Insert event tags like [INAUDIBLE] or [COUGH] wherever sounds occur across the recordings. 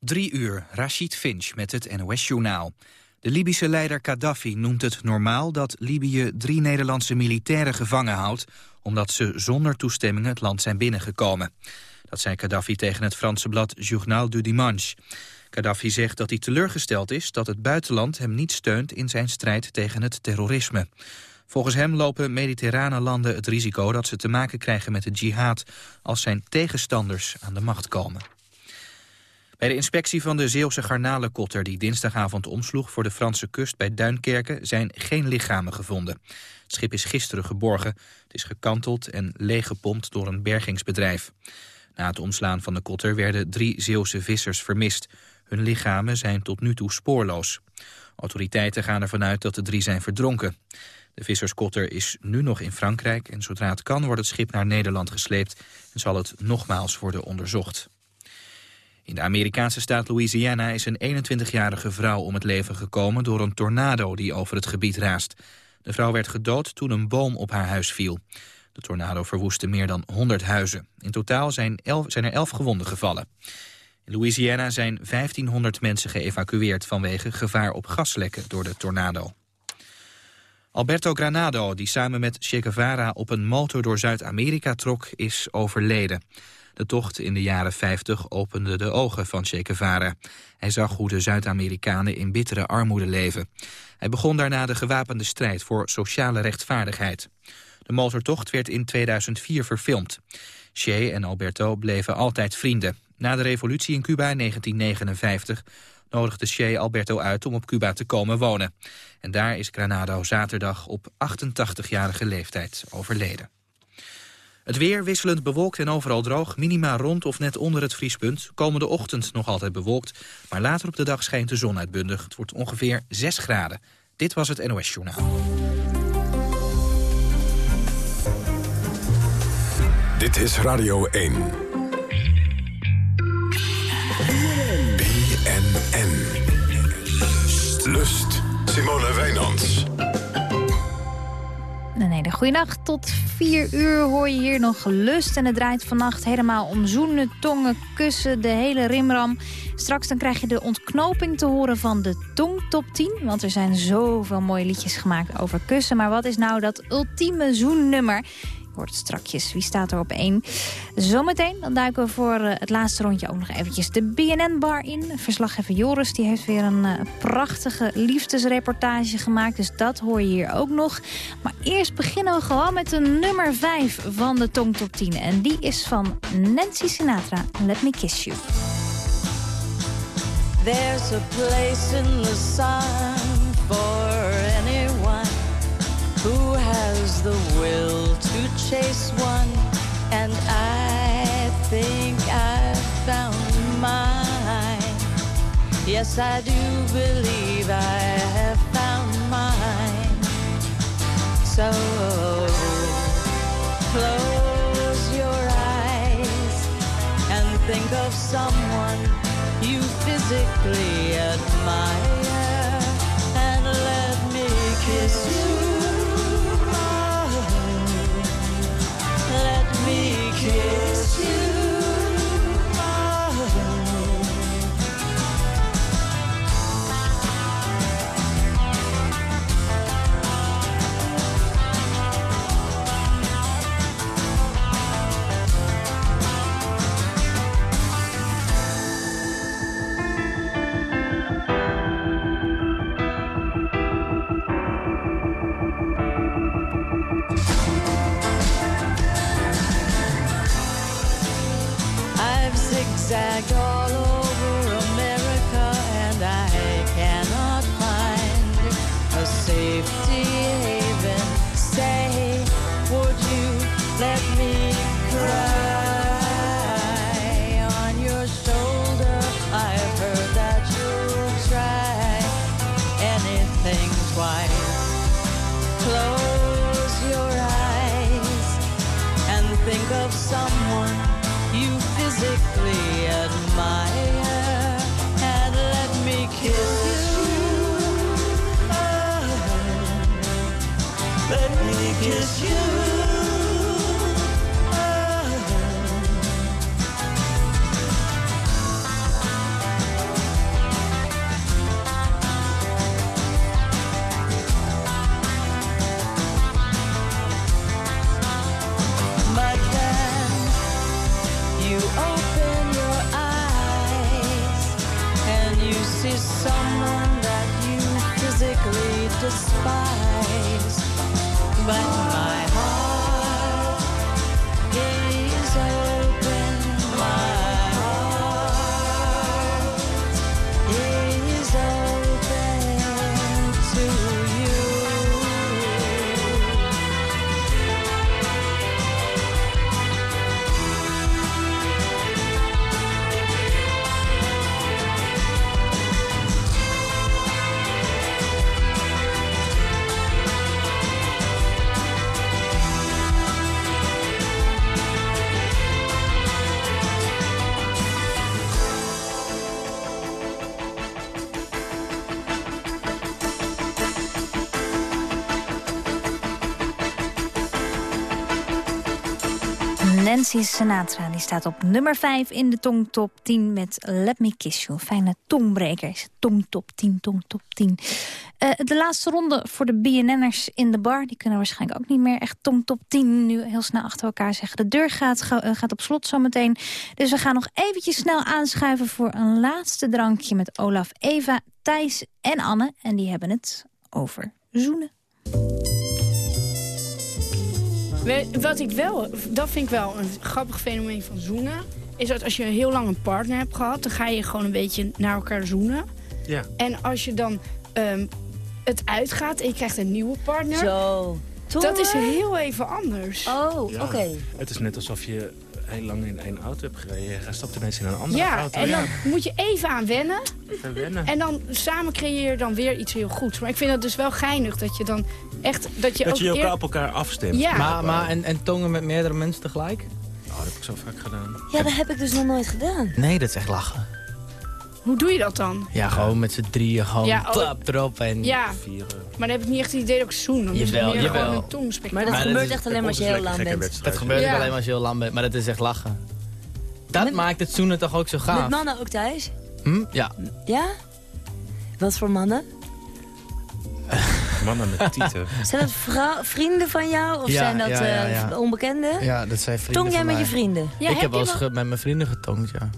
Drie uur, Rashid Finch met het NOS-journaal. De Libische leider Gaddafi noemt het normaal dat Libië drie Nederlandse militairen gevangen houdt... omdat ze zonder toestemming het land zijn binnengekomen. Dat zei Gaddafi tegen het Franse blad Journal du Dimanche. Gaddafi zegt dat hij teleurgesteld is dat het buitenland hem niet steunt... in zijn strijd tegen het terrorisme. Volgens hem lopen mediterrane landen het risico dat ze te maken krijgen met de jihad... als zijn tegenstanders aan de macht komen. Bij de inspectie van de Zeeuwse garnalenkotter die dinsdagavond omsloeg voor de Franse kust bij Duinkerken zijn geen lichamen gevonden. Het schip is gisteren geborgen. Het is gekanteld en leeggepompt door een bergingsbedrijf. Na het omslaan van de kotter werden drie Zeeuwse vissers vermist. Hun lichamen zijn tot nu toe spoorloos. Autoriteiten gaan ervan uit dat de drie zijn verdronken. De visserskotter is nu nog in Frankrijk en zodra het kan wordt het schip naar Nederland gesleept en zal het nogmaals worden onderzocht. In de Amerikaanse staat Louisiana is een 21-jarige vrouw om het leven gekomen door een tornado die over het gebied raast. De vrouw werd gedood toen een boom op haar huis viel. De tornado verwoestte meer dan 100 huizen. In totaal zijn, er 11 gewonden gevallen. In Louisiana zijn 1500 mensen geëvacueerd vanwege gevaar op gaslekken door de tornado. Alberto Granado, die samen met Che Guevara op een motor door Zuid-Amerika trok, is overleden. De tocht in de jaren 50 opende de ogen van Che Guevara. Hij zag hoe de Zuid-Amerikanen in bittere armoede leven. Hij begon daarna de gewapende strijd voor sociale rechtvaardigheid. De motortocht werd in 2004 verfilmd. Che en Alberto bleven altijd vrienden. Na de revolutie in Cuba in 1959 nodigde Che Alberto uit om op Cuba te komen wonen. En daar is Granado zaterdag op 88-jarige leeftijd overleden. Het weer wisselend bewolkt en overal droog. Minima rond of net onder het vriespunt. Komende ochtend nog altijd bewolkt. Maar later op de dag schijnt de zon uitbundig. Het wordt ongeveer 6 graden. Dit was het NOS Journaal. Dit is Radio 1. BNN. Lust. Simone Wijnands. Een hele goede Tot vier uur hoor je hier nog lust. En het draait vannacht helemaal om zoenen, tongen, kussen, de hele rimram. Straks dan krijg je de ontknoping te horen van de Tong Top 10. Want er zijn zoveel mooie liedjes gemaakt over kussen. Maar wat is nou dat ultieme zoennummer? Strakjes. Wie staat er op één? Zometeen dan duiken we voor eh, het laatste rondje ook nog eventjes de BNN-bar in. Verslaggever Joris die heeft weer een uh, prachtige liefdesreportage gemaakt. Dus dat hoor je hier ook nog. Maar eerst beginnen we gewoon met de nummer 5 van de Tong Top 10. En die is van Nancy Sinatra. Let Me Kiss You. There's a place in the sun for has the will to chase one, and I think I've found mine. Yes, I do believe I have found mine. So close your eyes and think of someone you physically admire, and let me kiss you. Nancy Sinatra die staat op nummer 5 in de tongtop 10 met Let Me Kiss You. Fijne tongbreker. Tongtop 10, tongtop 10. Uh, de laatste ronde voor de BNN'ers in de bar. Die kunnen waarschijnlijk ook niet meer echt tongtop 10 nu heel snel achter elkaar zeggen. De deur gaat, uh, gaat op slot zometeen. Dus we gaan nog eventjes snel aanschuiven voor een laatste drankje met Olaf, Eva, Thijs en Anne. En die hebben het over zoenen. Wat ik wel, dat vind ik wel een grappig fenomeen van zoenen. Is dat als je heel lang een partner hebt gehad, dan ga je gewoon een beetje naar elkaar zoenen. Ja. En als je dan um, het uitgaat en je krijgt een nieuwe partner. Zo. Dat is heel even anders. Oh, Ja. oké. Het is net alsof je heel lang in één auto hebt gereden. Je stapt ineens in een andere Ja, auto. en dan moet je even aan wennen. Even wennen. En dan samen creëer je dan weer iets heel goeds. Maar ik vind het dus wel geinig dat je dan echt... Dat je dat ook je elkaar eer- op elkaar afstemt. Ja. Maar, maar en, en tongen met meerdere mensen tegelijk? Oh, dat heb ik zo vaak gedaan. Ja, dat heb ik dus nog nooit gedaan. Nee, dat is echt lachen. Hoe doe je dat dan? Ja, gewoon met z'n drieën, gewoon Ja, oh. klap erop. En... Ja, Vieren. maar dan heb ik niet echt het idee dat ik zoen. Dan Jawel, meer jawel. gewoon een. Maar dat Maar dat gebeurt is- echt alleen maar als je heel lang bent. Dat gebeurt Ja. ook alleen maar als je heel lang bent, maar dat is echt lachen. Dat Met- maakt het zoenen toch ook zo gaaf? Met mannen ook thuis? Hm? Ja. Ja? Wat voor mannen? Mannen met tieten. [LAUGHS] Zijn dat vrienden van jou of Ja, zijn dat ja, ja, eh, ja. onbekenden? ja, dat zijn vrienden Tong jij van met mij. je vrienden? Ja, ik heb wel je eens met mijn vrienden getongd, ja.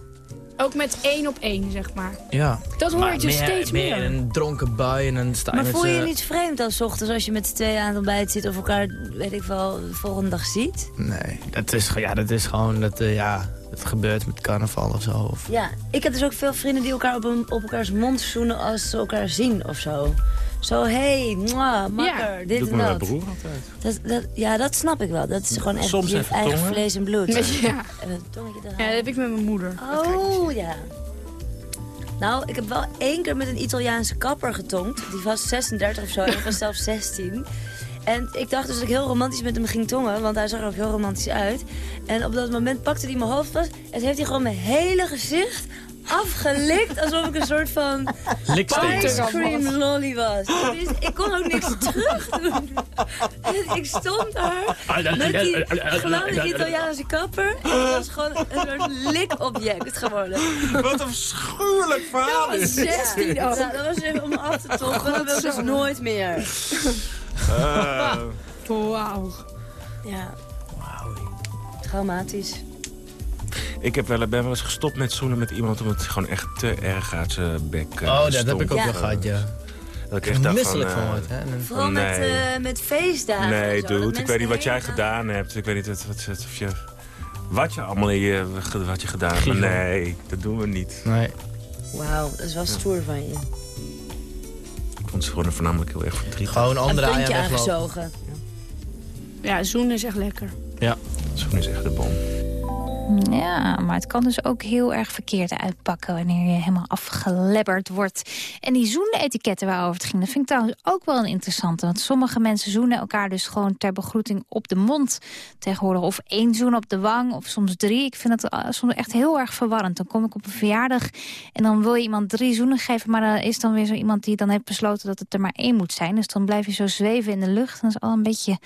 Ook met één op één, zeg maar. Ja. Dat hoor je dus steeds meer meer. in een dronken bui en dan sta Maar voel je je z'n- niet vreemd als 's ochtends als je met z'n tweeën aan het ontbijt zit of elkaar, weet ik wel, de volgende dag ziet? Nee, dat is, ja, dat is gewoon, dat, eh, ja, het gebeurt met carnaval of zo. Of... Ja, ik heb dus ook veel vrienden die elkaar op, een, op elkaars mond zoenen als ze elkaar zien of zo. Zo, hey, mwah, makker, dit en met mijn dat. broer altijd. dat, dat. Ja, dat snap ik wel. Dat is gewoon echt Soms je even eigen tongen. vlees en bloed. Met, ja. En een tongetje ja, dat heb ik met mijn moeder. Oh, ja. Nou, ik heb wel één keer met een Italiaanse kapper getongd. Die was 36 of zo en ik was zelf 16. En ik dacht dus dat ik heel romantisch met hem ging tongen, want hij zag er ook heel romantisch uit. En op dat moment pakte hij mijn hoofd vast en heeft hij gewoon mijn hele gezicht afgelikt alsof ik een soort van ice cream lolly was. Dus ik kon ook niks terug doen. En ik stond daar met die gewone Italiaanse kapper en ik was gewoon een soort likobject geworden. Wat een afschuwelijk verhaal was is. 16 Ja, ook. dat was even om af te toppen. Dat wil ik dus nooit meer. Eh, Wauw. Ja. Traumatisch. Ik heb wel, ben wel eens gestopt met zoenen met iemand... omdat het gewoon echt te erg uit zijn bek eh, Oh, dat stonk. heb ik ook Ja. wel gehad, ja. Dat ik Ik echt misselijk van... van eh, wordt, hè. Vooral met, Nee. eh, met feestdagen. en Nee, zo, dude, dat ik weet niet wat jij gedaan hebt. Ik weet niet wat, wat, wat- of je, wat je allemaal in je, wat je gedaan hebt. Nee, dat doen we niet. Nee. Wauw, dat is wel stoer van je. Ik vond het gewoon voornamelijk heel erg verdrietig. Gewoon Een omdraaien puntje en weglopen. aangezogen. Ja, zoenen is echt lekker. Ja. Zoen is echt de bom. Ja, maar het kan dus ook heel erg verkeerd uitpakken... wanneer je helemaal afgelebberd wordt. En die zoenetiketten waarover het ging... dat vind ik trouwens ook wel een interessante. Want sommige mensen zoenen elkaar dus gewoon ter begroeting op de mond tegenwoordig. Of één zoen op de wang, of soms drie. Ik vind het eh, soms echt heel erg verwarrend. Dan kom ik op een verjaardag en dan wil je iemand drie zoenen geven... maar er is dan weer zo iemand die dan heeft besloten dat het er maar één moet zijn. Dus dan blijf je zo zweven in de lucht. Dat is al een beetje,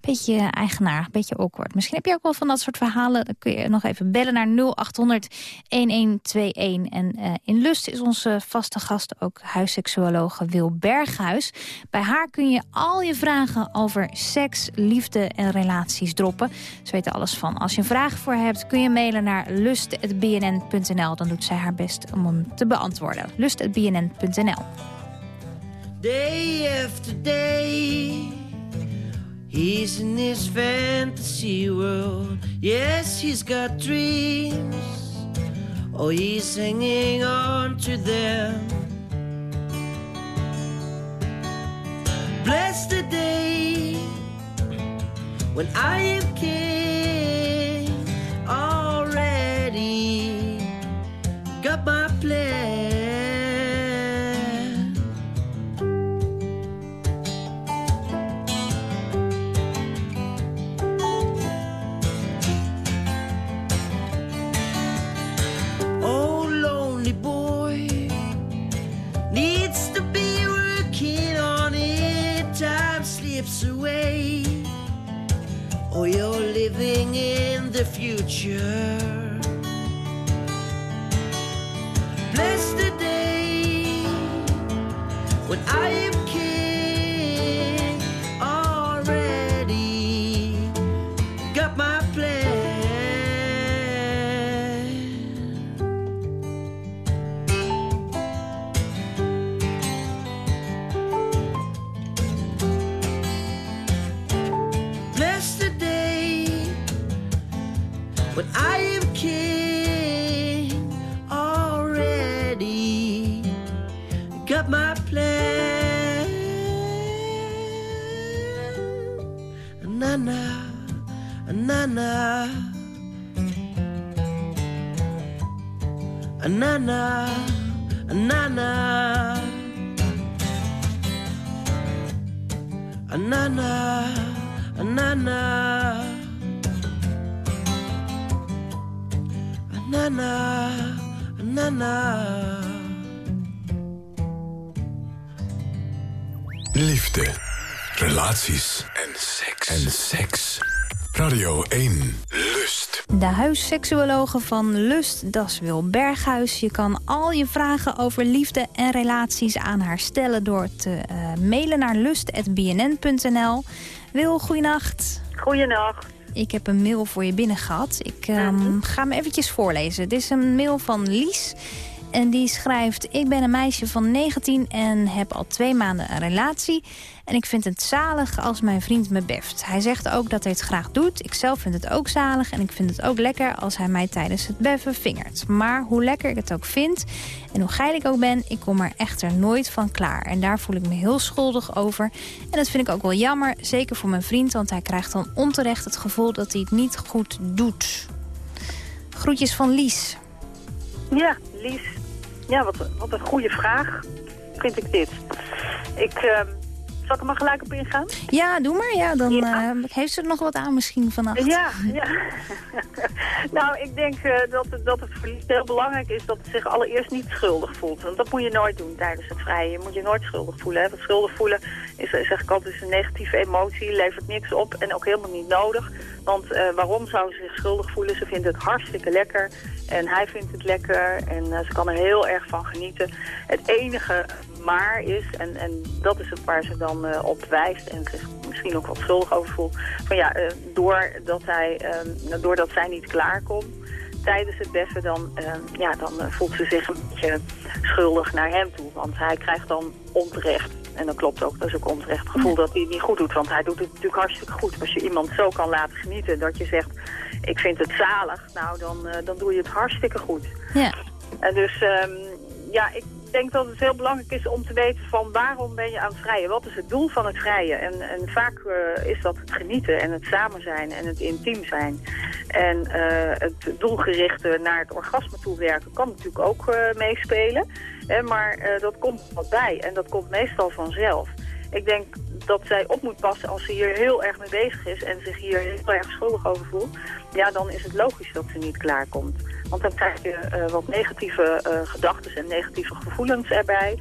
beetje eigenaar, een beetje awkward. Misschien heb je ook wel van dat soort verhalen. Dan kun je nog even bellen naar 0800 1121. En eh, in Lust is onze vaste gast ook huisseksuologe Wil Berghuis. Bij haar kun je al je vragen over seks, liefde en relaties droppen. Ze weten alles van. Als je een vraag voor hebt, kun je mailen naar lust.bnn.nl. Dan doet zij haar best om hem te beantwoorden. lust.bnn.nl. day. He's in his fantasy world. Yes, he's got dreams. Oh, he's hanging on to them. Bless the day when I am king already. Got my plan. Slips away. Oh, you're living in the future. future. Bless the day when I am king huisseksuologe van Lust, das Wil Berghuis. Je kan al je vragen over liefde en relaties aan haar stellen... door te eh, mailen naar lust.bnn.nl. Wil, goeienacht. Goeienacht. Ik heb een mail voor je binnen gehad. Ik ehm, ga hem eventjes voorlezen. Dit is een mail van Lies. En die schrijft... Ik ben een meisje van 19 en heb al twee maanden een relatie. En ik vind het zalig als mijn vriend me beft. Hij zegt ook dat hij het graag doet. Ik zelf vind het ook zalig en ik vind het ook lekker als hij mij tijdens het beffen vingert. Maar hoe lekker ik het ook vind en hoe geil ik ook ben, ik kom er echter nooit van klaar. En daar voel ik me heel schuldig over. En dat vind ik ook wel jammer, zeker voor mijn vriend, want hij krijgt dan onterecht het gevoel dat hij het niet goed doet. Groetjes van Lies. Ja, Lies. Ja, wat, wat een goede vraag vind ik dit. Ik, ehm, zal ik er maar gelijk op ingaan? Ja, doe maar. Ja, dan eh, heeft ze er nog wat aan misschien vannacht. Ja, ja. [LAUGHS] nou, ik denk eh, dat, het- dat het verlies heel belangrijk is dat het zich allereerst niet schuldig voelt. Want dat moet je nooit doen tijdens het vrijen. Je moet je nooit schuldig voelen. Hè? Want schuldig voelen is, eh, zeg ik altijd, een negatieve emotie, levert niks op en ook helemaal niet nodig. Want eh, waarom zou ze zich schuldig voelen? Ze vindt het hartstikke lekker en hij vindt het lekker en eh, ze kan er heel erg van genieten. Het enige maar is, en, en dat is het waar ze dan eh, op wijst en zich misschien ook wat schuldig over voelt, van ja, eh, doordat, hij, eh, doordat zij niet klaarkomt tijdens het beffen, dan, ja, dan voelt ze zich een beetje schuldig naar hem toe. Want hij krijgt dan onterecht, en dat klopt ook, dat is ook onterecht, het gevoel dat hij het niet goed doet. Want hij doet het natuurlijk hartstikke goed. Als je iemand zo kan laten genieten dat je zegt, ik vind het zalig, nou dan, dan doe je het hartstikke goed. Ja. En dus ehm, ja, ik denk dat het heel belangrijk is om te weten van waarom ben je aan het vrijen? Wat is het doel van het vrijen? En, en vaak eh, is dat het genieten en het samen zijn en het intiem zijn. En eh, het doelgerichte naar het orgasme toe werken kan natuurlijk ook eh, meespelen. Hè, maar dat komt wat bij en dat komt meestal vanzelf. Ik denk dat zij op moet passen als ze hier heel erg mee bezig is en zich hier heel erg schuldig over voelt. Ja, dan is het logisch dat ze niet klaarkomt. Want dan krijg je eh, wat negatieve eh, gedachten en negatieve gevoelens erbij.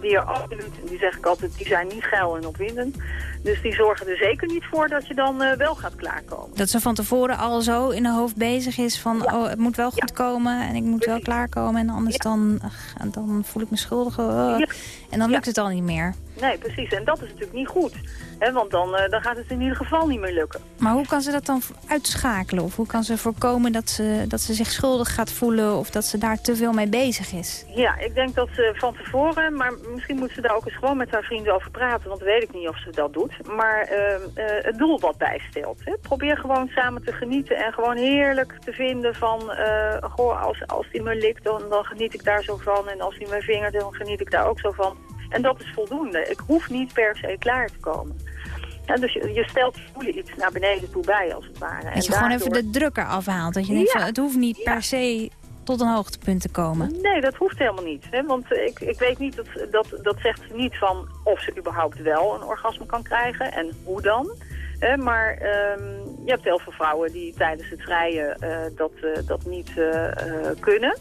Die er absoluut, die zeg ik altijd, die zijn niet geil en opwindend. Dus die zorgen er zeker niet voor dat je dan eh, wel gaat klaarkomen. Dat ze van tevoren al zo in haar hoofd bezig is van... oh, het moet wel goed komen en ik moet wel klaarkomen... en anders dan, ach, dan voel ik me schuldig. oh. En dan lukt het al niet meer. Nee, precies. En dat is natuurlijk niet goed. Hè, want dan, eh, dan gaat het in ieder geval niet meer lukken. Maar hoe kan ze dat dan uitschakelen? Of hoe kan ze voorkomen dat ze, dat ze zich schuldig gaat voelen... of dat ze daar te veel mee bezig is? Ja, ik denk dat ze van tevoren, maar misschien moet ze daar ook eens gewoon met haar vrienden over praten, want weet ik niet of ze dat doet. Maar eh, eh, het doel wat bijstelt. Hè. Probeer gewoon samen te genieten en gewoon heerlijk te vinden van, eh, goh, als, als die me likt, dan, dan geniet ik daar zo van. En als hij me vingert, dan geniet ik daar ook zo van. En dat is voldoende. Ik hoef niet per se klaar te komen. Ja, dus je, je stelt voelen iets naar beneden toe bij, als het ware. Dat je gewoon even de drukker afhaalt. Dat je denkt, van, het hoeft niet per se tot een hoogtepunt te komen. Nee, dat hoeft helemaal niet. Hè? Want ik, ik weet niet, dat, dat, dat zegt ze niet van of ze überhaupt wel een orgasme kan krijgen en hoe dan. Maar ehm, je hebt heel veel vrouwen die tijdens het vrijen eh, dat, eh, dat niet eh, kunnen.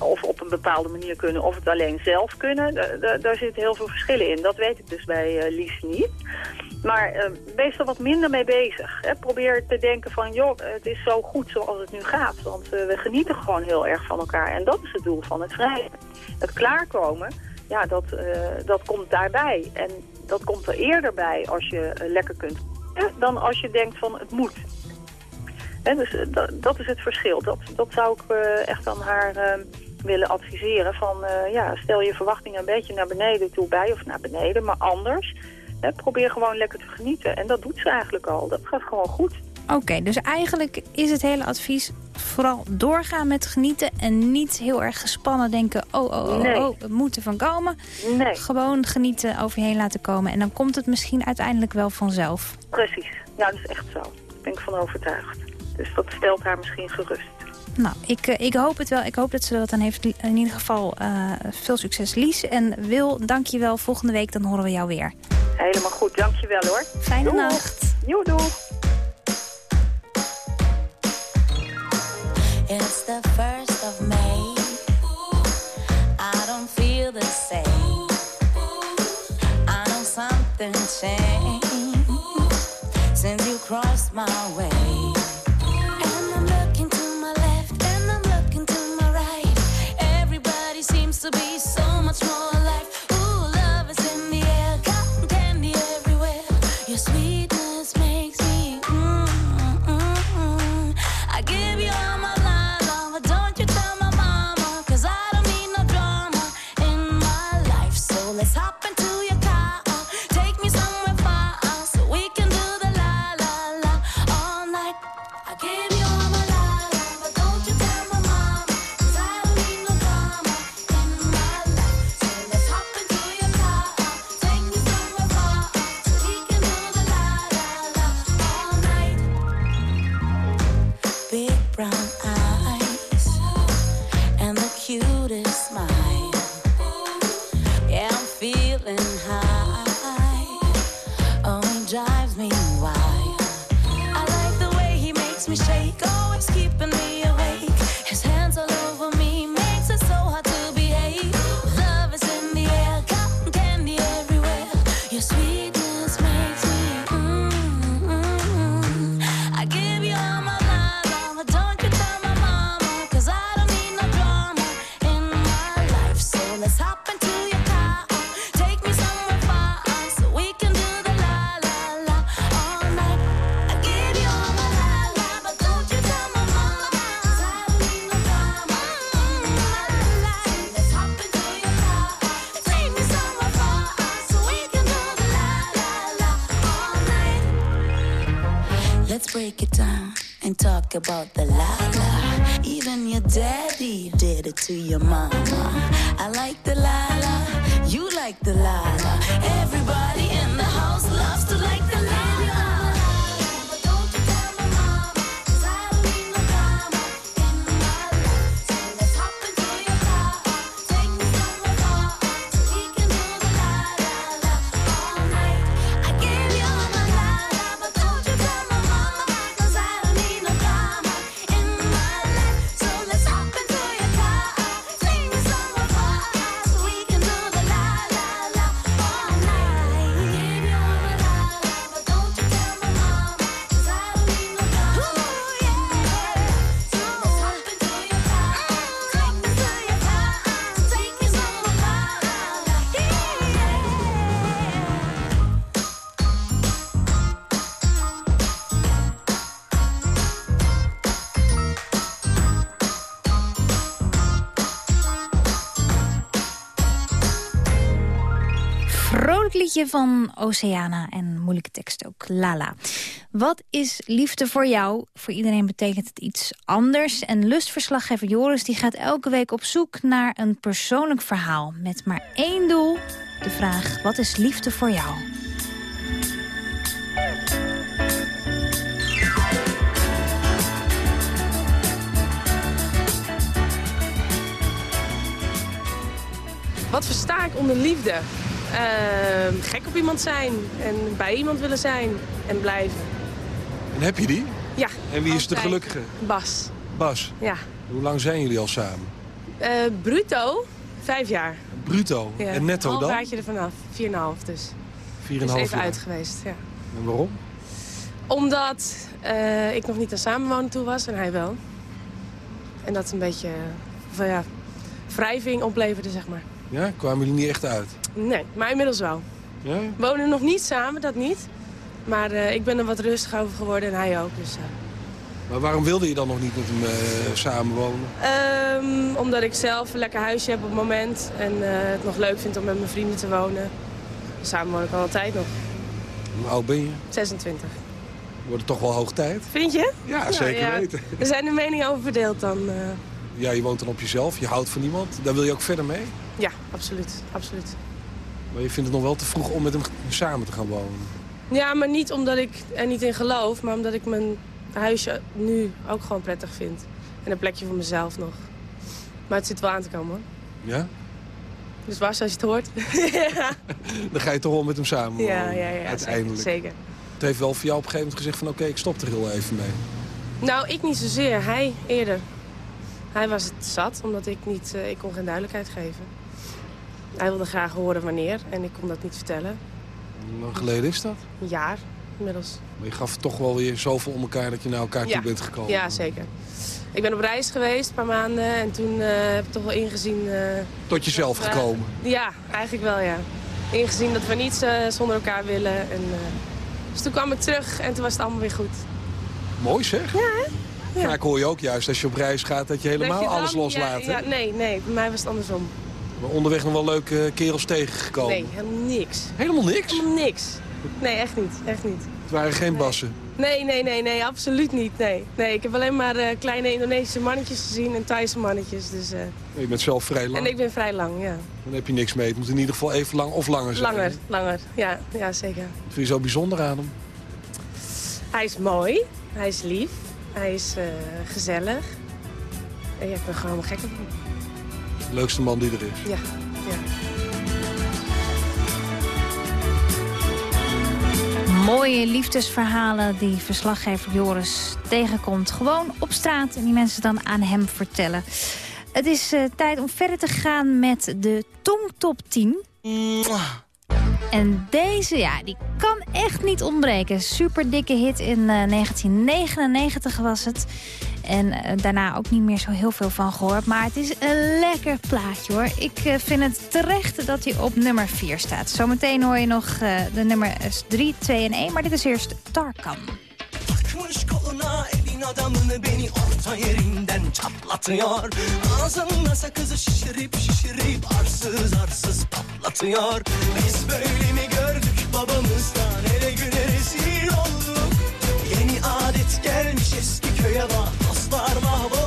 Of op een bepaalde manier kunnen of het alleen zelf kunnen. Da- da- daar zitten heel veel verschillen in. Dat weet ik dus bij eh, Lies niet. Maar eh, wees er wat minder mee bezig. Hè. Probeer te denken van, joh, het is zo goed zoals het nu gaat. Want eh, we genieten gewoon heel erg van elkaar. En dat is het doel van het vrije. Het klaarkomen, ja, dat, eh, dat komt daarbij. En dat komt er eerder bij als je lekker kunt dan als je denkt van, het moet. Dus eh, dat, dat is het verschil. Dat, dat zou ik eh, echt aan haar eh, willen adviseren. Van, eh, ja, stel je verwachtingen een beetje naar beneden toe bij. Of naar beneden, maar anders. Hè, probeer gewoon lekker te genieten. En dat doet ze eigenlijk al. Dat gaat gewoon goed. Oké, dus eigenlijk is het hele advies vooral doorgaan met genieten... en niet heel erg gespannen denken, oh, oh, oh, Nee. oh, het moet ervan komen. Nee, Gewoon genieten, over je heen laten komen. En dan komt het misschien uiteindelijk wel vanzelf. precies. Ja, dat is echt zo. Daar ben ik van overtuigd. Dus dat stelt haar misschien gerust. Nou, ik, eh, ik hoop het wel. Ik hoop dat ze er wat aan heeft. In ieder geval eh, veel succes, Lies. En Wil, dank je wel. Volgende week dan horen we jou weer. Helemaal goed. Dankjewel hoor. Fijne Doeg. nacht. Joe, doeg. Let's hop into your car, take me somewhere far, so we can do the la la la all night. I give you all my love, but don't you tell my mama, in my life. Let's hop into your car, take me somewhere far, so we can do the la la la all night. Let's break it down and talk about the la la. Even your daddy did it to your mama. I like the la la, you like the la la. Everybody in the house loves to like the la van Oceana en moeilijke tekst ook. Lala. Wat is liefde voor jou? Voor iedereen betekent het iets anders. En lustverslaggever Joris die gaat elke week op zoek naar een persoonlijk verhaal. Met maar één doel. De vraag, wat is liefde voor jou? Wat versta ik onder liefde? Ehm, gek op iemand zijn en bij iemand willen zijn en blijven. En heb je die? Ja. En wie is de gelukkige? Bas. Bas. Ja. Hoe lang zijn jullie al samen? Eh, bruto, vijf jaar. Bruto. Ja. En netto Een dan? halfjaartje er vanaf, 4,5 dus. 4,5 Dus even jaar. uit geweest, ja. En waarom? Omdat eh, ik nog niet aan samenwonen toe was en hij wel. En dat een beetje eh, van, ja, wrijving opleverde, zeg maar. Ja, kwamen jullie niet echt uit? Nee, maar inmiddels wel. Ja? We wonen nog niet samen, dat niet. Maar eh, ik ben er wat rustiger over geworden en hij ook. Dus, eh. Maar waarom wilde je dan nog niet met hem eh, samenwonen? Ehm, omdat ik zelf een lekker huisje heb op het moment. En het nog leuk vind om met mijn vrienden te wonen. Samen woon ik al altijd nog. Hoe oud ben je? 26. Wordt het toch wel hoog tijd? Vind je? Ja, zeker weten. Er zijn de meningen over verdeeld dan. Ja, je woont dan op jezelf, je houdt van iemand. Daar wil je ook verder mee. Ja, absoluut. absoluut. Maar je vindt het nog wel te vroeg om met hem samen te gaan wonen. Ja, maar niet omdat ik er niet in geloof. Maar omdat ik mijn huisje nu ook gewoon prettig vind. En een plekje voor mezelf nog. Maar het zit wel aan te komen hoor. Ja? Dus was als je het hoort. ja. [LAUGHS] Dan ga je toch wel met hem samen wonen. Ja, ja, ja, Uiteindelijk. Zeker, zeker. Het heeft wel voor jou op een gegeven moment gezegd van... oké, ik stop er heel even mee. Nou, ik niet zozeer. Hij eerder. Hij was het zat, omdat ik niet... eh, ik kon geen duidelijkheid geven. Hij wilde graag horen wanneer en ik kon dat niet vertellen. Hoe lang geleden is dat? Een jaar inmiddels. Maar je gaf toch wel weer zoveel om elkaar dat je naar elkaar toe bent gekomen. Ja, zeker. Ik ben op reis geweest, een paar maanden. En toen eh, heb ik toch wel ingezien... eh, Tot jezelf we- gekomen. Ja, eigenlijk wel, ja. Ingezien dat we niets eh, zonder elkaar willen. En, dus toen kwam ik terug en toen was het allemaal weer goed. Mooi zeg. Ja, hè? Ja. Maar ik hoor je ook juist als je op reis gaat dat je helemaal Dat je dan- alles loslaat. Ja, nee, nee, bij mij was het andersom. Onderweg nog wel leuke kerels tegengekomen. Nee, helemaal niks. Helemaal niks? Helemaal niks. Nee, echt niet. Echt niet. Het waren geen bassen. Nee, nee, nee, nee, absoluut niet. Nee, nee ik heb alleen maar eh, kleine Indonesische mannetjes gezien en Thaise mannetjes. Dus, eh, Je bent zelf vrij lang. En ik ben vrij lang, ja. Dan heb je niks mee. Het moet in ieder geval even lang of langer zijn. Langer, langer. Ja, ja, zeker. Wat vind je zo bijzonder aan hem? Hij is mooi, hij is lief, hij is eh, gezellig. En ja, ik ben gewoon gek op hem. Leukste man die er is. Ja, ja. Mooie liefdesverhalen die verslaggever Joris tegenkomt. Gewoon op straat en die mensen dan aan hem vertellen. Het is eh, tijd om verder te gaan met de Tongtop 10. En deze, ja, die kan echt niet ontbreken. Super dikke hit in eh, 1999 was het. En eh, daarna ook niet meer zo heel veel van gehoord. Maar het is een lekker plaatje hoor. Ik eh, vind het terecht dat hij op nummer 4 staat. Zometeen hoor je nog eh, de nummer 3, 2 en 1. Maar dit is eerst Tarkan. Takmış koluna elin adamını adet gelmiş eski köye bak dostlar mahvoldu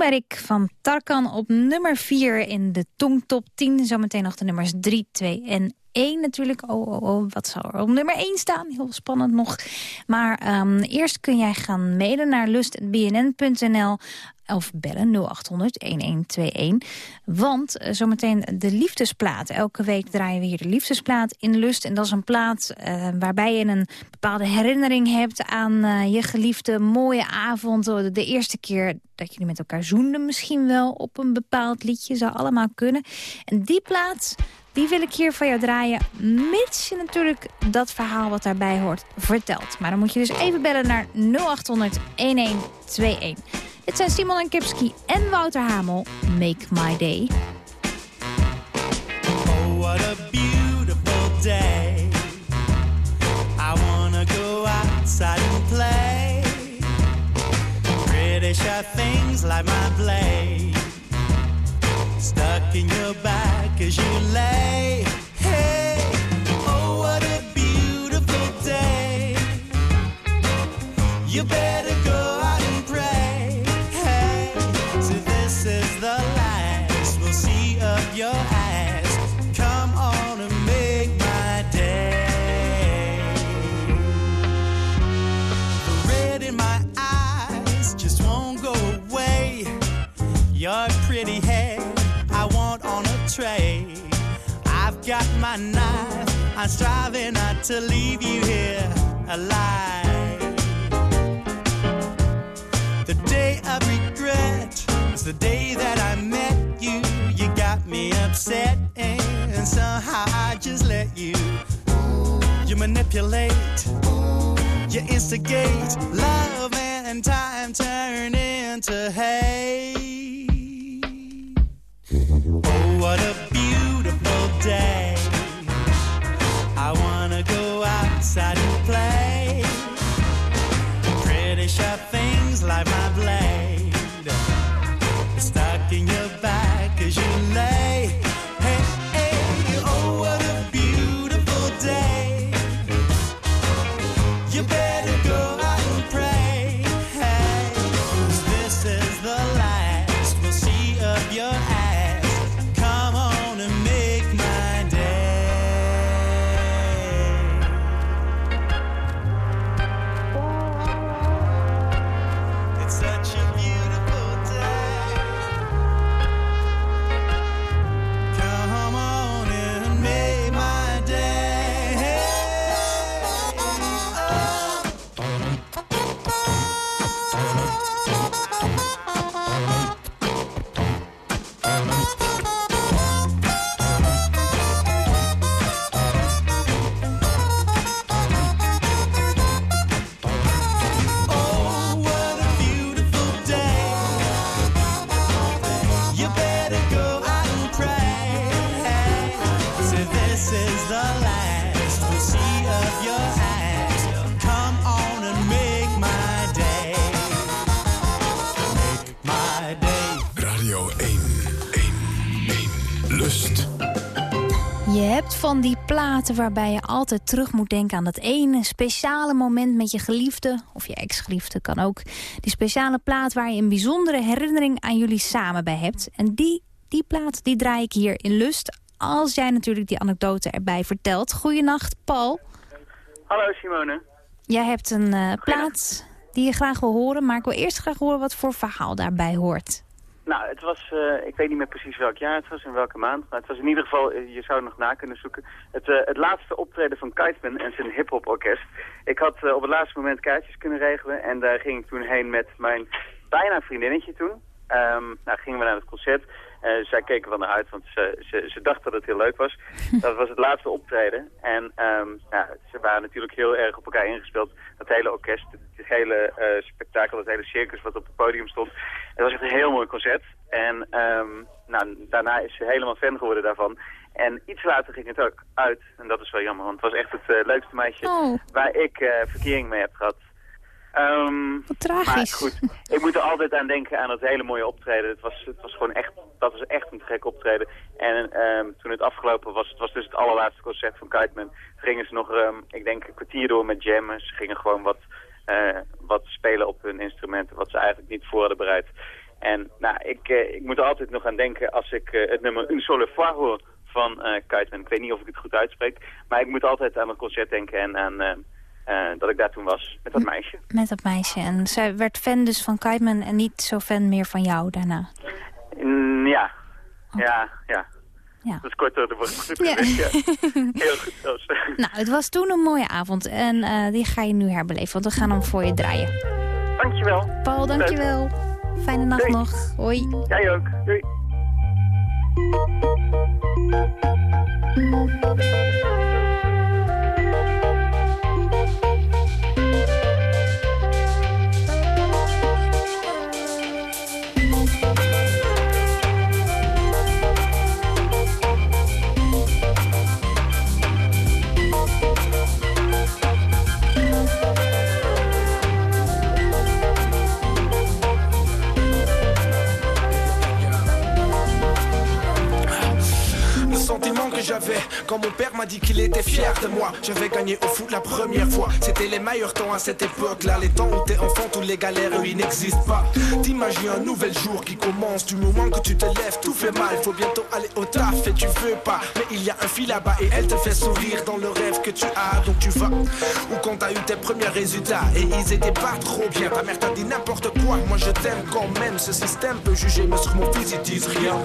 Simarik van Tarkan op nummer 4 in de Tongtop 10. Zometeen nog de nummers 3, 2 en 1 natuurlijk. Oh, oh, oh, wat zou er op nummer 1 staan? Heel spannend nog. Maar ehm, eerst kun jij gaan mailen naar lustbnn.nl of bellen 0800-1121. Want eh, zometeen de liefdesplaat. Elke week draaien we hier de liefdesplaat in Lust. En dat is een plaat eh, waarbij je een bepaalde herinnering hebt... aan eh, je geliefde mooie avond. De, de eerste keer dat jullie met elkaar zoenden misschien wel... op een bepaald liedje, zou allemaal kunnen. En die plaat... Die wil ik hier van jou draaien, mits je natuurlijk dat verhaal wat daarbij hoort vertelt. Maar dan moet je dus even bellen naar 0800 1121. Dit zijn Simon en Kipski en Wouter Hamel. Make my day. Oh, what a beautiful day. I wanna go outside and play. Pretty sharp things like my blade. Stuck in your back as you lay. Hey, oh, what a beautiful day. You better go out and pray. Hey, so this is the last we'll see of your. Come on and make my day. The red in my I've got my knife. I'm striving not to leave you here alive. The day of regret is the day that I met you. You got me upset, and somehow I just let you. You manipulate, you instigate. Love and time turn into hate. Oh, what a day. I wanna go outside and play. Pretty sharp things like my blade. Stuck in your back as you lay. Is the last we'll see of your ass. Come on and make my day. Make my day. Radio 1, 1, 1. Lust. Je hebt van die platen waarbij je altijd terug moet denken aan dat ene speciale moment met je geliefde. Of je ex-geliefde kan ook. Die speciale plaat waar je een bijzondere herinnering aan jullie samen bij hebt. En die, die plaat die draai ik hier in Lust. Als jij natuurlijk die anekdote erbij vertelt. Goeienacht, Paul. Hallo Simone. Jij hebt een eh, plaat die je graag wil horen. Maar ik wil eerst graag horen wat voor verhaal daarbij hoort. Nou, het was, eh, ik weet niet meer precies welk jaar het was en welke maand, maar het was in ieder geval, eh, je zou het nog na kunnen zoeken, het, het laatste optreden van Kiteman en zijn hip-hop orkest. Ik had op het laatste moment kaartjes kunnen regelen en daar ging ik toen heen met mijn bijna vriendinnetje toen. Ehm, nou, gingen we naar het concert. Eh, zij keken wel naar uit, want ze, ze, ze dachten dat het heel leuk was. [LAUGHS] Dat was het laatste optreden. En ehm, ja, ze waren natuurlijk heel erg op elkaar ingespeeld. Dat hele orkest, het hele eh, spektakel, het hele circus wat op het podium stond. Het was echt een heel mooi concert. En ehm, nou, daarna is ze helemaal fan geworden daarvan. En iets later ging het ook uit. En dat is wel jammer, want het was echt het eh, leukste meisje Oh. waar ik verkering mee heb gehad. Ehm, tragisch. Maar goed, ik moet er altijd aan denken aan dat hele mooie optreden. Het was, het was gewoon echt, dat was echt een gek optreden. En ehm, toen het afgelopen was, het was dus het allerlaatste concert van Kiteman. Gingen ze nog, ehm, ik denk, een kwartier door met jammen. Ze gingen gewoon wat eh, wat spelen op hun instrumenten, wat ze eigenlijk niet voor hadden bereid. En nou, ik, eh, ik moet er altijd nog aan denken als ik eh, het nummer Un Sole Fois hoor van eh Kuitman. Ik weet niet of ik het goed uitspreek, maar ik moet altijd aan het concert denken en aan eh, dat ik daar toen was met dat meisje. Met dat meisje. En zij werd fan dus van Kiteman en niet zo fan meer van jou daarna. Mm, ja. ja, ja, Ja. Dat is kort door de bocht. Ja. Ja. [LAUGHS] Heel goed zelfs. Nou, het was toen een mooie avond en eh, die ga je nu herbeleven, want we gaan hem voor je draaien. Dankjewel. Paul, dankjewel. Fijne nacht Doei. nog. Hoi. Jij ook. Doei. J'avais quand mon père m'a dit qu'il était fier de moi. J'avais gagné au foot la première fois. C'était les meilleurs temps à cette époque-là. Les temps où t'es enfant, tous les galères, eux, ils n'existent pas. T'imagines un nouvel jour qui commence. Du moment que tu te lèves, tout fait mal. Faut bientôt aller au taf et tu veux pas. Mais il y a un fil là-bas et elle te fait sourire dans le rêve que tu as. Donc tu vas. Ou quand t'as eu tes premiers résultats et ils étaient pas trop bien. Ta mère t'a dit n'importe quoi. Moi je t'aime quand même. Ce système peut juger, mais sur mon fils ils disent rien.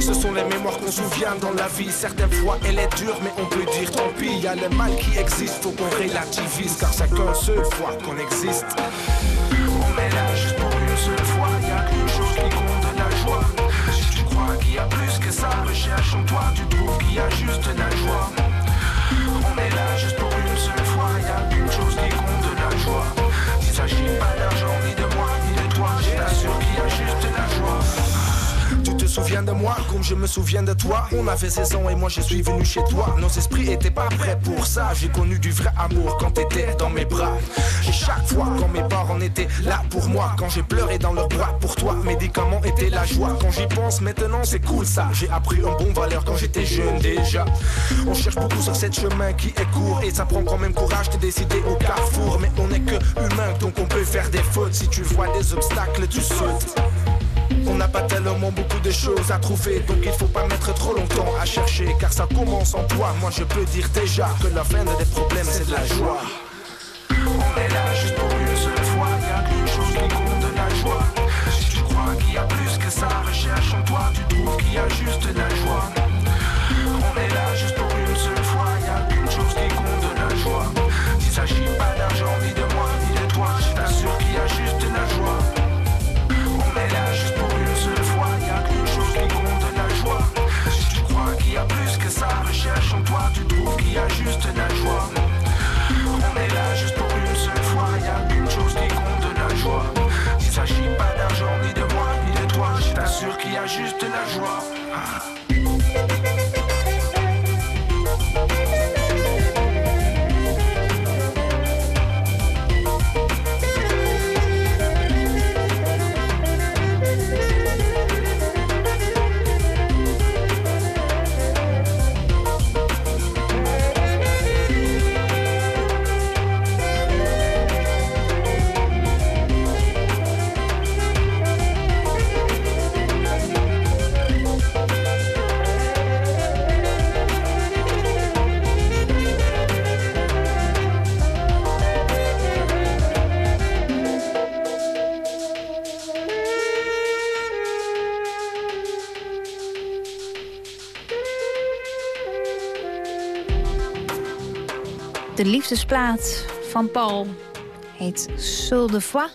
Ce sont les mémoires qu'on souvient dans la vie. Certaines fois, elle est dure, mais on peut dire tant pis. Y a le mal qui existe, faut qu'on relativise, car qu'une seule fois qu'on existe. On est là juste pour une seule fois. Y a qu'une chose qui compte de la joie. Si tu crois qu'il y a plus que ça, recherche en toi, tu trouves qu'il y a juste la joie. Souviens de moi comme je me souviens de toi. On avait 16 ans et moi je suis venu chez toi. Nos esprits étaient pas prêts pour ça. J'ai connu du vrai amour quand t'étais dans mes bras. Et chaque fois quand mes parents étaient là pour moi Quand j'ai pleuré dans leurs bras pour toi Médicaments étaient la joie. Quand j'y pense maintenant c'est cool ça. J'ai appris un bon valeur quand j'étais jeune déjà. On cherche beaucoup sur cette chemin qui est court. Et ça prend quand même courage de décider au carrefour. Mais on est que humain donc on peut faire des fautes. Si tu vois des obstacles tu sautes on n'a pas tellement beaucoup de choses à trouver Donc il faut pas mettre trop longtemps à chercher Car ça commence en toi. Moi je peux dire déjà que la fin des problèmes c'est de la joie. On est là juste pour une seule fois Y a qu'une chose qui compte de la joie. Si tu crois qu'il y a plus que ça Recherche en toi tu trouves qu'il y a juste la joie. On est là juste pour une seule fois Y a qu'une chose qui compte de la joie la joie. On est là juste pour une seule fois, y a qu'une chose qui compte la joie. Il s'agit pas d'argent ni de moi ni de toi, je t'assure qu'il y a juste la joie. De liefdesplaat van Paul heet Seul de Fois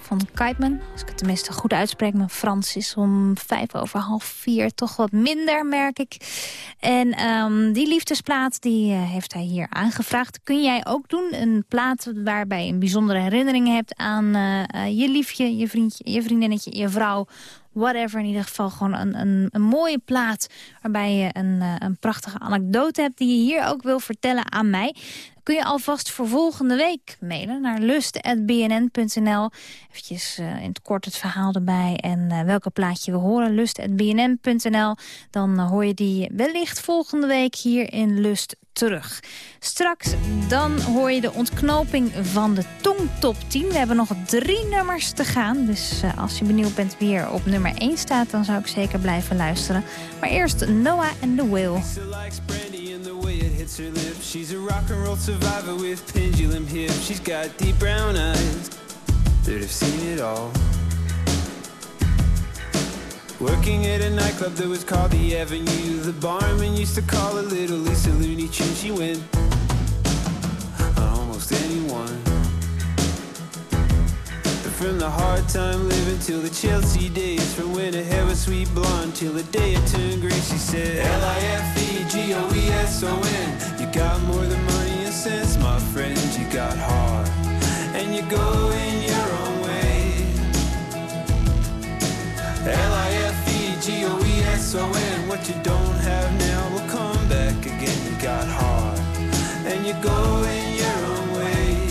van Kuipman. Als ik het tenminste goed uitspreek. Mijn Frans is om vijf over half vier toch wat minder, merk ik. En ehm, die liefdesplaat die, eh, heeft hij hier aangevraagd. Kun jij ook doen? Een plaat waarbij je een bijzondere herinnering hebt aan eh, eh, je liefje, je vriendje, je vriendinnetje, je vrouw whatever. In ieder geval gewoon een, een, een mooie plaat waarbij je een, eh, een prachtige anekdote hebt... die je hier ook wil vertellen aan mij. Kun je alvast voor volgende week mailen naar lust.bnn.nl. Eventjes eh, in het kort het verhaal erbij en eh, welke plaatje we horen. Lust.bnn.nl. Dan hoor je die wellicht volgende week hier in Lust terug. Straks dan hoor je de ontknoping van de Tongtop 10. We hebben nog drie nummers te gaan. Dus uh, als je benieuwd bent wie er op nummer 1 staat... dan zou ik zeker blijven luisteren. Maar eerst Noah and the hits her lips. She's a rock and roll survivor with pendulum hips. She's got deep brown eyes that have seen it all. Working at a nightclub that was called the Avenue. The barman used to call her Little Lisa Looney Tune. She went on almost anyone. But from the hard time living till the Chelsea days. From when her hair was sweet blonde till the day it turned gray. She said L-I-F-E-G-O-E-S-O-N. You got more than money and sense, my friend. You got heart. And you go in your own L-I-F-E-G-O-E-S-O-N What you don't have now will come back again. You got heart And you go in your own way.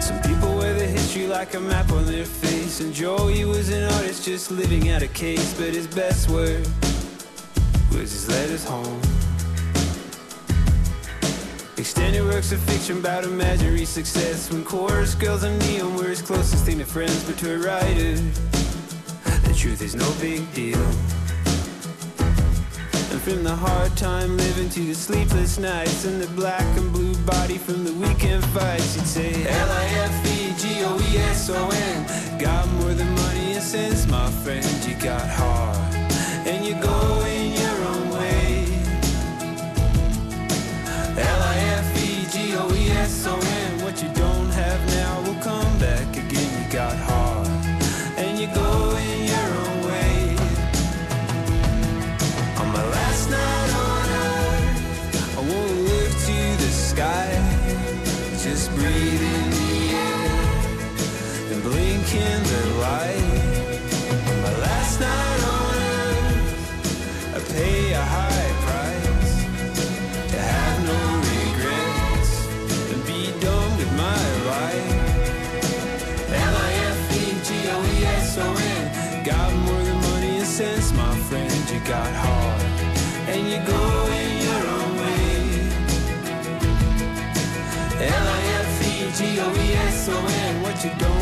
Some people wear the history like a map on their face And Joey was an artist just living out a case But his best work was his letters home. Extended works of fiction about imaginary success. When chorus girls and neon were his closest thing to friends But to a writer, the truth is no big deal. And from the hard time living to the sleepless nights And the black and blue body from the weekend fights You'd say L-I-F-E-G-O-E-S-O-N Got more than money and sense, my friend. You got heart And you go in your own way. L-I-F-E-G-O-E-S-O-N L-I-F-E-G-O-E-S-O-N What you don't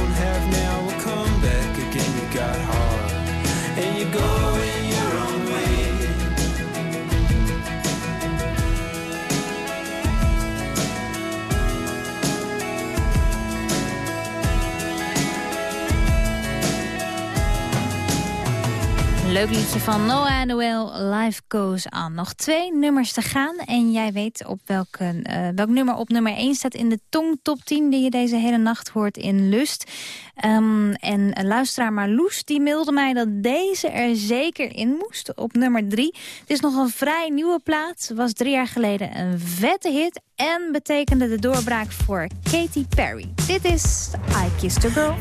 Leuk liedje van Noah Noel, Life Goes On. Nog twee nummers te gaan en jij weet op welke, eh, welk nummer op nummer 1 staat in de Tong Top 10... die je deze hele nacht hoort in Lust. Ehm, en luisteraar Marloes die mailde mij dat deze er zeker in moest op nummer 3. Het is nog een vrij nieuwe plaat, was drie jaar geleden een vette hit... en betekende de doorbraak voor Katy Perry. Dit is I Kissed a Girl.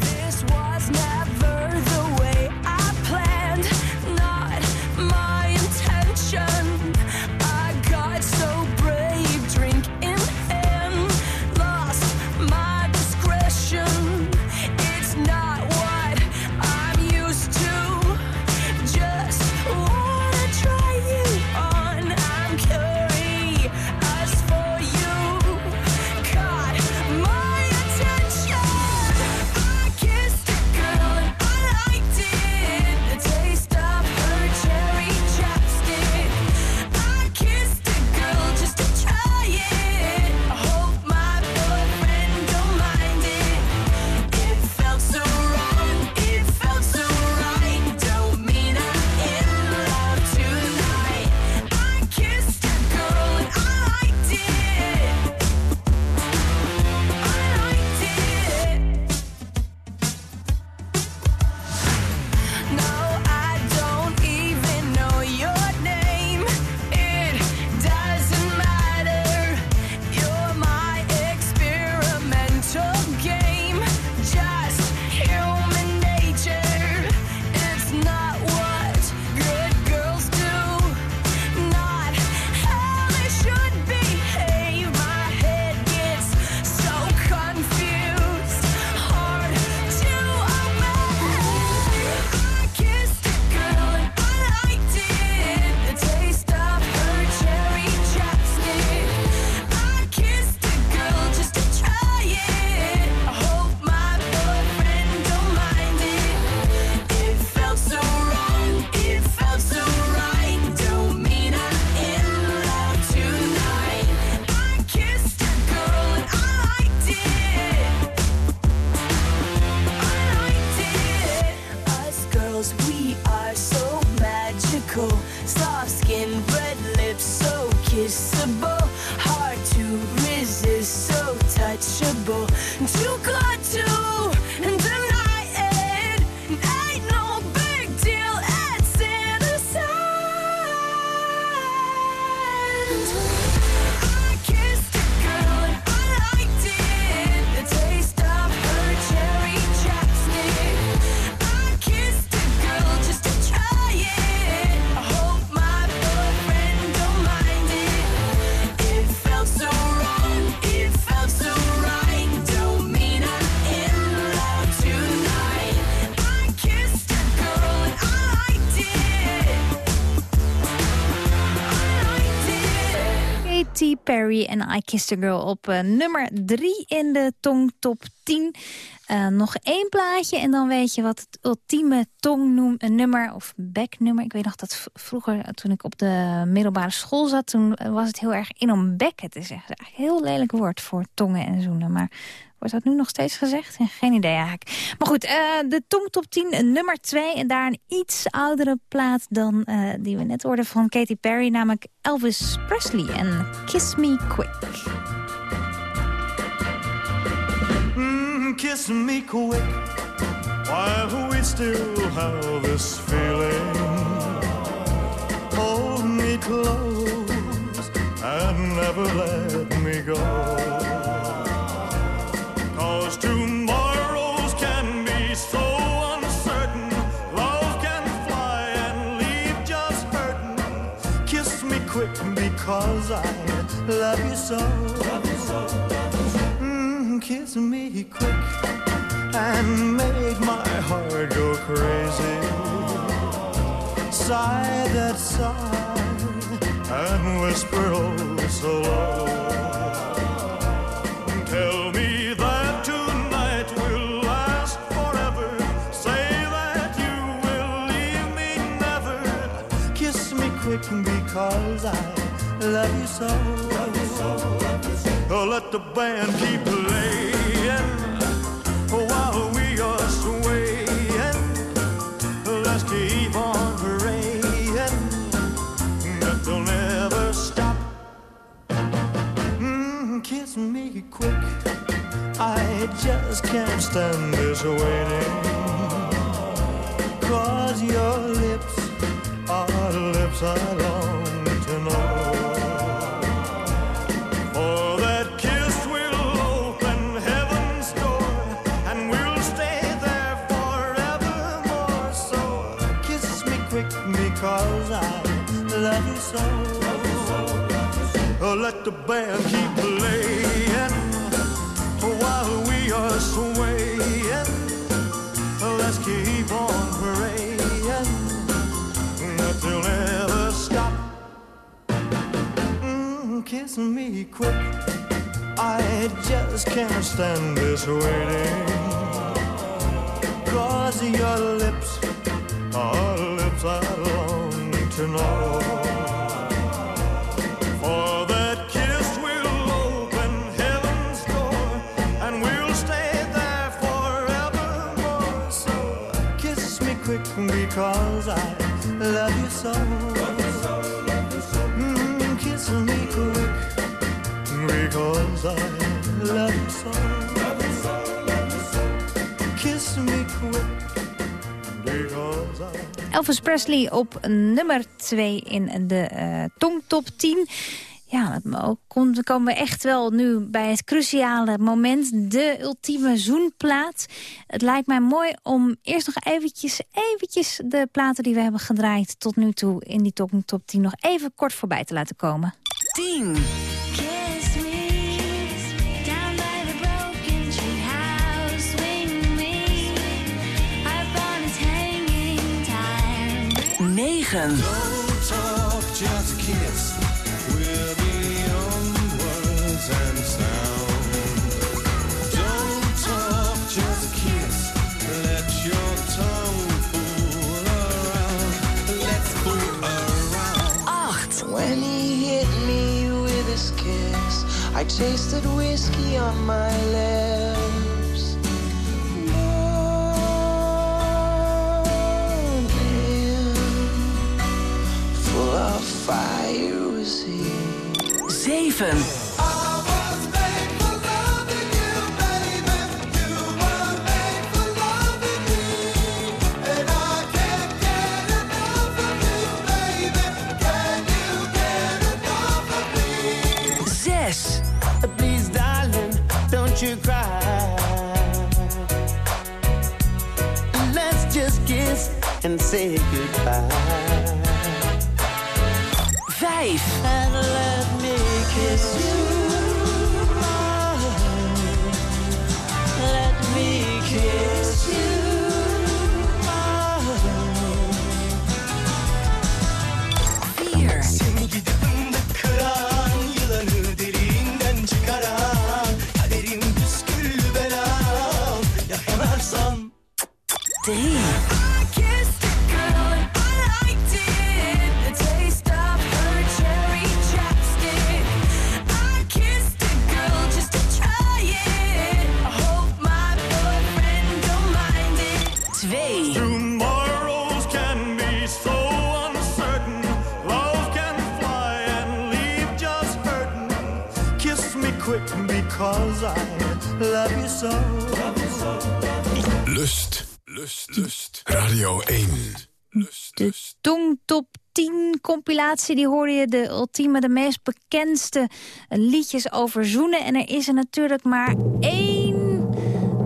En I Kissed a Girl op eh, nummer 3 in de Tong Top 10. Eh, nog één plaatje en dan weet je wat het ultieme tongnummer of beknummer. Ik weet nog dat vroeger, eh, toen ik op de middelbare school zat... toen eh, was het heel erg in om bekken te zeggen. Heel lelijk woord voor tongen en zoenen. Maar wordt dat nu nog steeds gezegd? Geen idee eigenlijk. Maar goed, eh, de Tong Top 10, eh, nummer 2. En daar een iets oudere plaat dan eh, die we net hoorden van Katy Perry. Namelijk Elvis Presley en Kiss Me Quick. Mm, kiss me quick while we still have this feeling. Hold me close and never let me go. Love you so. Mm, kiss me quick and make my heart go crazy. Sigh that sigh and whisper oh so low. Tell me that tonight will last forever. Say that you will leave me never. Kiss me quick because I love you so. Let the band keep playing while we are swaying. Let's keep on praying that they'll never stop. Mm, kiss me quick. I just can't stand this waiting. Cause your lips are lips I long let the band keep playing while we are swaying. Let's keep on praying that they'll never stop. Mm, kiss me quick. I just can't stand this waiting. Cause your lips are lips I long to know. Love you so. Mm, kiss me quick because I love you so. Kiss me quick Elvis Presley op nummer 2 in de eh Tong Top 10. Ja, dan komen we echt wel nu bij het cruciale moment. De ultieme zoenplaat. Het lijkt mij mooi om eerst nog eventjes, eventjes de platen die we hebben gedraaid tot nu toe in die Tong Top 10 nog even kort voorbij te laten komen. 10. Kiss I tasted whiskey on my lips. Morning, full of fire was he. Zeven. and say goodbye. Vijf. die hoorde je de ultieme, de meest bekendste liedjes over zoenen. En er is er natuurlijk maar één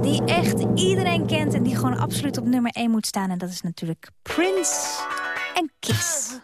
die echt iedereen kent... en die gewoon absoluut op nummer één moet staan. En dat is natuurlijk Prince en Kiss.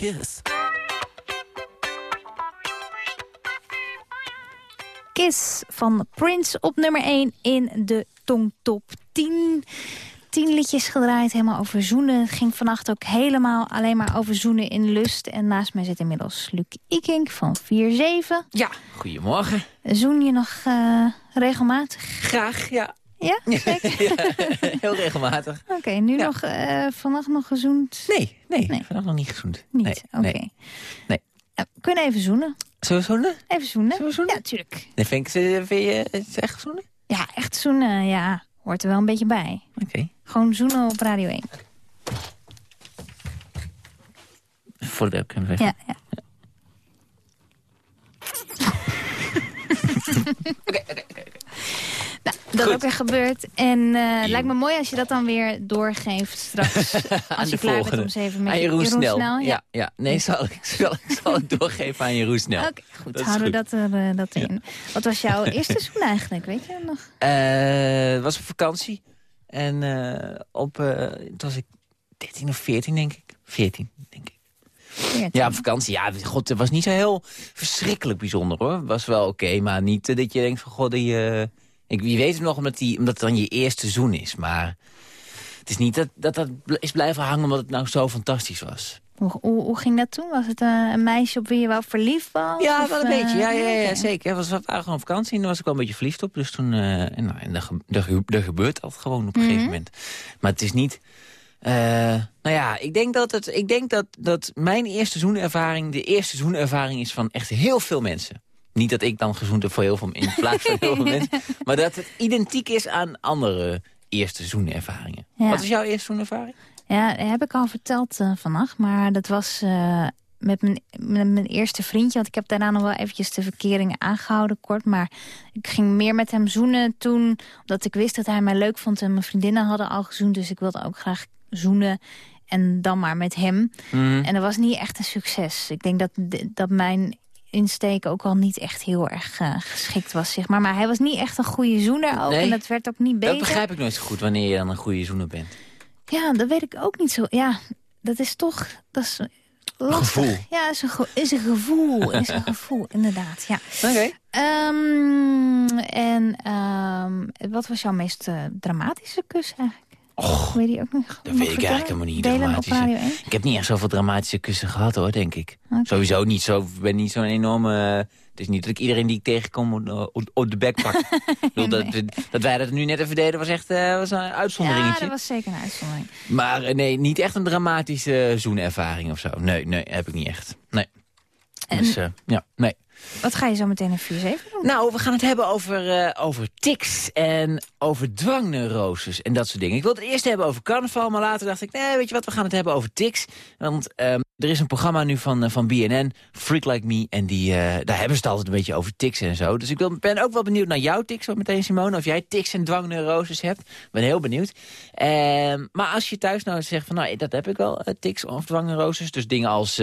Kiss. Kiss van Prince op nummer 1 in de Tongtop 10. 10 liedjes gedraaid, helemaal over zoenen. Het ging vannacht ook helemaal alleen maar over zoenen in lust. En naast mij zit inmiddels Luc Ikink van 4-7. Ja, goedemorgen. Zoen je nog eh, regelmatig? Graag, ja. Ja, [LAUGHS] zeker? Ja, heel regelmatig. Oké, nu nog uh, vannacht nog gezoend? Nee, nee, nee. vannacht nog niet gezoend. Niet, nee, oké. Nee. nee. Kunnen even zoenen? Zullen we zoenen? Even zoenen. Zullen we zoenen? Ja, tuurlijk. Nee, vind, ik, vind je het echt zoenen? Ja, echt zoenen, ja. Hoort er wel een beetje bij. Oké. Okay. Gewoon zoenen op Radio 1. Voor de kunnen we Ja, ja. [LAUGHS] Oké, oké, oké. Nou, dat ook weer gebeurt. En uh, lijkt me mooi als je dat dan weer doorgeeft straks. [LAUGHS] als je klaar bent om zeven met aan Jeroen, Jeroen Snel. Snel. Ja. ja. Nee, zal ik, [LAUGHS] zal, ik, zal ik doorgeven aan Jeroen Snel. Oké, okay, goed. Dat houden we dat, er, uh, dat in. Ja. Wat was jouw [LAUGHS] eerste zoen eigenlijk? Weet je nog? Uh, het was op vakantie. En op, toen was ik 13 of 14, denk ik. 14, denk ik. 14. Ja, op vakantie. Ja, god, het was niet zo heel verschrikkelijk bijzonder, hoor. Het was wel oké, okay, maar niet dat je denkt van, god, die... Ik, je weet het nog omdat, die, omdat het dan je eerste seizoen is. Maar het is niet dat, dat dat is blijven hangen omdat het nou zo fantastisch was. Hoe, hoe, hoe ging dat toen? Was het uh, een meisje op wie je wel verliefd was? Ja, of, wel een uh, beetje. Ja, ja, ja, okay. zeker. We waren gewoon op vakantie en daar was ik wel een beetje verliefd op. Dus toen, uh, en, nou, en gebeurt dat gewoon op een Mhm. gegeven moment. Maar het is niet... Nou ja, ik denk, dat, het, ik denk dat, dat mijn eerste seizoenervaring de eerste seizoenervaring is van echt heel veel mensen. Niet dat ik dan gezoend heb voor heel veel in plaats van heel veel mensen. [LAUGHS] Maar dat het identiek is aan andere eerste seizoenervaringen. Ja. Wat is jouw eerste seizoenervaring? Ja, dat heb ik al verteld uh, vannacht. Maar dat was uh, met, mijn, met mijn eerste vriendje. Want ik heb daarna nog wel eventjes de verkeringen aangehouden kort. Maar ik ging meer met hem zoenen toen. Omdat ik wist dat hij mij leuk vond. En mijn vriendinnen hadden al gezoend. Dus ik wilde ook graag zoenen. En dan maar met hem. Mm. En dat was niet echt een succes. Ik denk dat, dat mijn insteek ook al niet echt heel erg uh, geschikt was, zeg maar. Maar hij was niet echt een goede zoener ook. Nee, en dat werd ook niet beter. Dat begrijp ik nooit zo goed, wanneer je dan een goede zoener bent. Ja, dat weet ik ook niet zo. Ja, dat is toch... Dat is lastig. Gevoel. Ja, is een, ge is een gevoel. is een [LAUGHS] gevoel, inderdaad. Ja. Oké. Okay. Um, en um, wat was jouw meest uh, dramatische kus eigenlijk? Och, weet je ook nog? Dat weet ik eigenlijk helemaal niet. Delen op Radio 1? Ik heb niet echt zoveel dramatische kussen gehad hoor, denk ik. Okay. Sowieso niet zo. Ik ben niet zo'n enorme... Uh, het is niet dat ik iedereen die ik tegenkom op, op de bek pak. [LAUGHS] dat, dat wij dat nu net even deden was echt uh, was een uitzonderingetje. Ja, dat was zeker een uitzondering. Maar uh, nee, niet echt een dramatische zoenervaring of zo. Nee, nee, heb ik niet echt. Nee. En... Dus ja, nee. Wat ga je zo meteen in 4-7 doen? Nou, we gaan het hebben over, uh, over tics en over dwangneuroses en dat soort dingen. Ik wilde het eerst hebben over carnaval, maar later dacht ik... nee, weet je wat, we gaan het hebben over tics. Want um, er is een programma nu van, uh, van BNN, Freak Like Me... en die, uh, daar hebben ze het altijd een beetje over tics en zo. Dus ik wil, ben ook wel benieuwd naar jouw tics, wat meteen Simone. Of jij tics en dwangneuroses hebt. Ik ben heel benieuwd. Um, maar als je thuis nou zegt van, nou, dat heb ik wel, tics of dwangneuroses. Dus dingen als,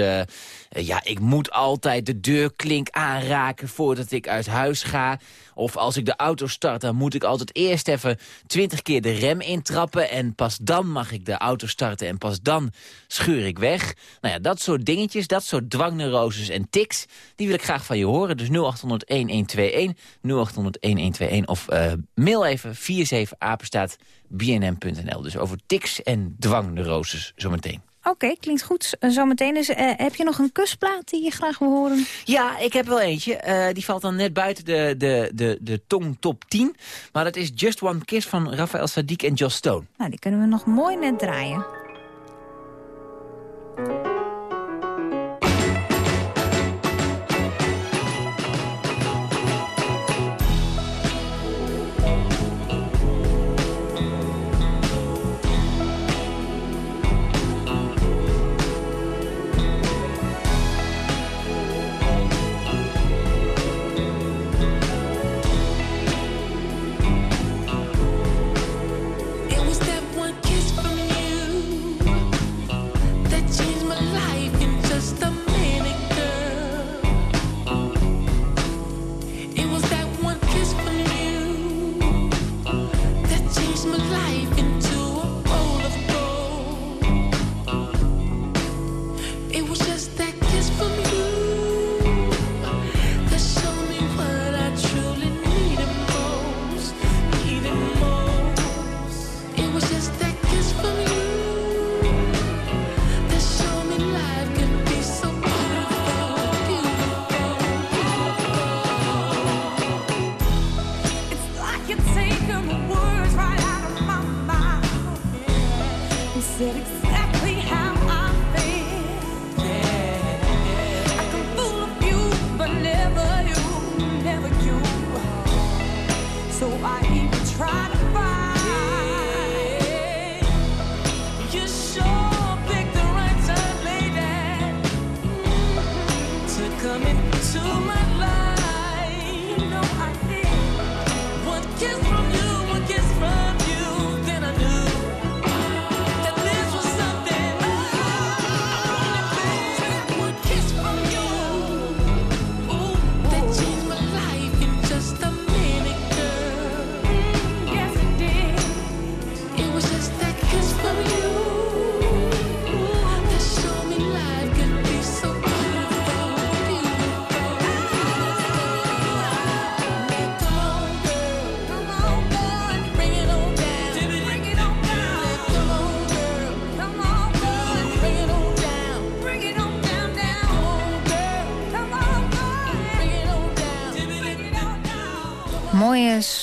ja, ik moet altijd de deurklink aanraken voordat ik uit huis ga. Of als ik de auto start, dan moet ik altijd eerst even twintig keer de rem intrappen. En pas dan mag ik de auto starten en pas dan scheur ik weg. Nou ja, dat soort dingetjes, dat soort dwangneuroses en tics, die wil ik graag van je horen. Dus 0800-1121, 0800-1121 of uh, mail even 47 apenstaat bnm.nl. Dus over tics en dwangneuroses zometeen. Oké, okay, klinkt goed. Uh, Zometeen dus, uh, heb je nog een kusplaat die je graag wil horen? Ja, ik heb wel eentje. Uh, die valt dan net buiten de, de, de, de tong top 10. Maar dat is Just One Kiss van Rafael Sadiq en Joss Stone. Nou, die kunnen we nog mooi net draaien. I even tried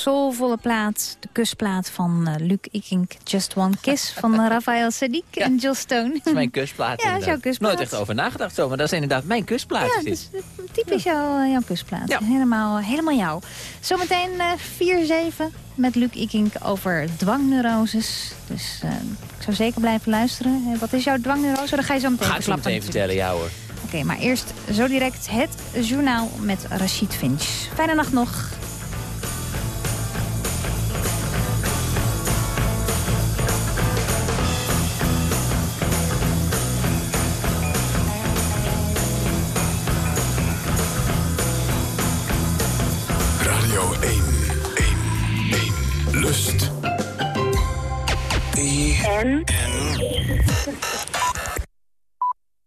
soulvolle plaat, de kusplaat van eh, Luc Ikink, Just One Kiss van uh, Rafael Sadiq en Joss Stone. Dat is mijn kusplaat Ja, dat is jouw kusplaat. Nooit echt over nagedacht zo, maar dat is inderdaad mijn kusplaat. Ja, dus, eh, typisch jouw, jouw kusplaat. Helemaal, helemaal jou. Zometeen eh 4-7 met Luc Ikink over dwangneuroses. Dus eh, ik zou zeker blijven luisteren. Eh, wat is jouw dwangneurose? Dan ga je zo meteen Ga ik zo verklappen meteen vertellen, ja hoor. Oké, maar eerst zo direct het journaal met Rachid Finch. Fijne nacht nog.